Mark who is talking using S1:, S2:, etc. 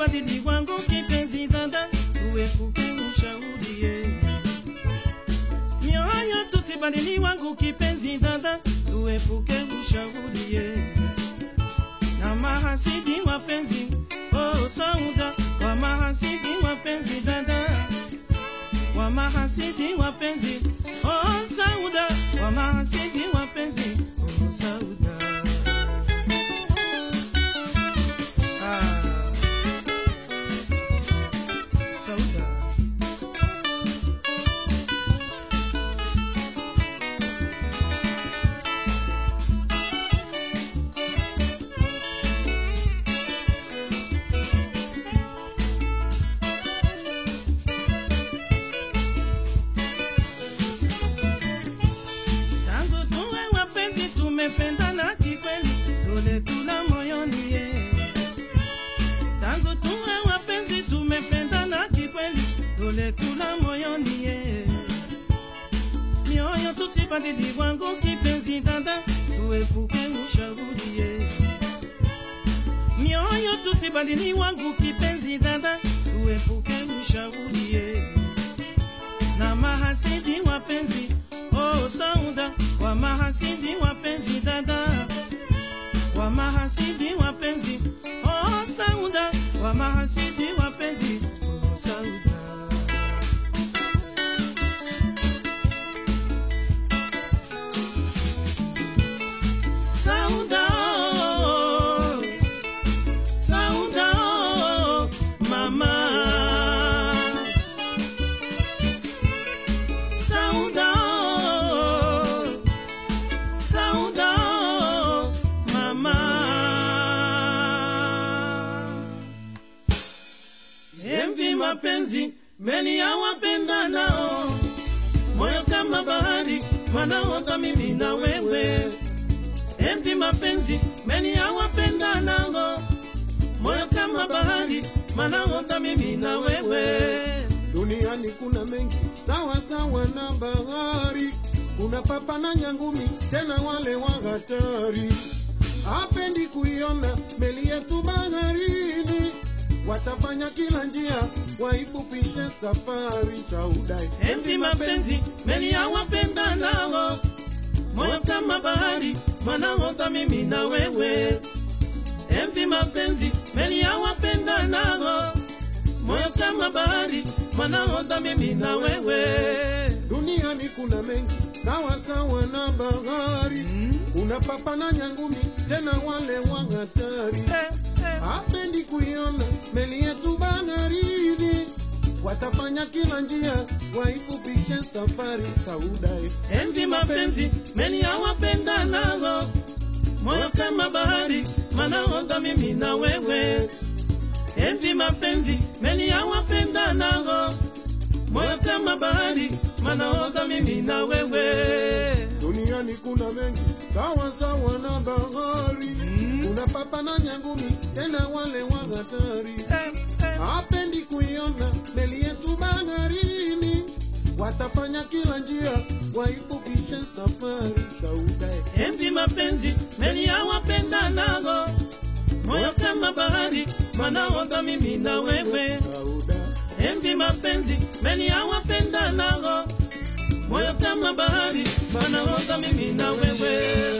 S1: tusibadili wangu kipenzi dada, ushauri mioyo tusibadili wangu kipenzi dada, tuepuke ushauri na mahasidi wapenzi, oh Sauda, wa mahasidi wapenzi dada, wa mahasidi wapenzi, oh Sauda, wa mahasidi wapenzi, Tangu tuwe wapenzi tumependana kikweli, tule moyoni ye. Mioyo tusibadili wangu kipenzi dada, tuepuke ushauri ye. Mioyo tusibadili wangu kipenzi dada, tuepuke ushauri ye na mahasidi wapenzi oh Sauda wa mahasidi wapenzi dada wa mahasidi wapenzi mapenzi meni ya wapenda nao, moyo kama bahari wanaota mimi na wewe. Envi mapenzi meni ya wapenda nao, moyo kama bahari wanaota mimi na wewe.
S2: Duniani kuna mengi sawa sawa na bahari, kuna papa na nyangumi, tena wale wa hatari. apendi kuiona meli yetu baharini, watafanya kila njia waifupishe safari. Saudai
S1: Envi mapenzi meli ya wapenda nao, moyo kama bahari manaota mimi na wewe. Envi mapenzi meli ya wapenda nao, moyo kama bahari manaota mimi na wewe.
S2: duniani kuna mengi sawa sawa na bahari, mm. kuna papa na nyangumi, tena wale wa hatari.
S1: Eh, eh.
S2: Hapendi kuiona meli yetu baharini, watafanya kila njia waifupishe safari. Saudai
S1: Envi mapenzi meli ya wapenda nao, moyo kama bahari wanaota mimi na wewe. Envi mapenzi meli ya wapenda nao, moyo kama bahari wanaota mimi na wewe.
S2: duniani kuna mengi sawa sawa na bahari, kuna papa na nyangumi, tena wale wa hatari.
S1: Eh, eh.
S2: hapendi kuiona meli yetu baharini, watafanya kila njia waifupishe safari. Sauda
S1: Envi mapenzi meli ya wapenda nago moyo kama bahari manaoga mimi na wewe. Envi mapenzi meli ya wapenda nago moyo kama bahari manaoga mimi na wewe.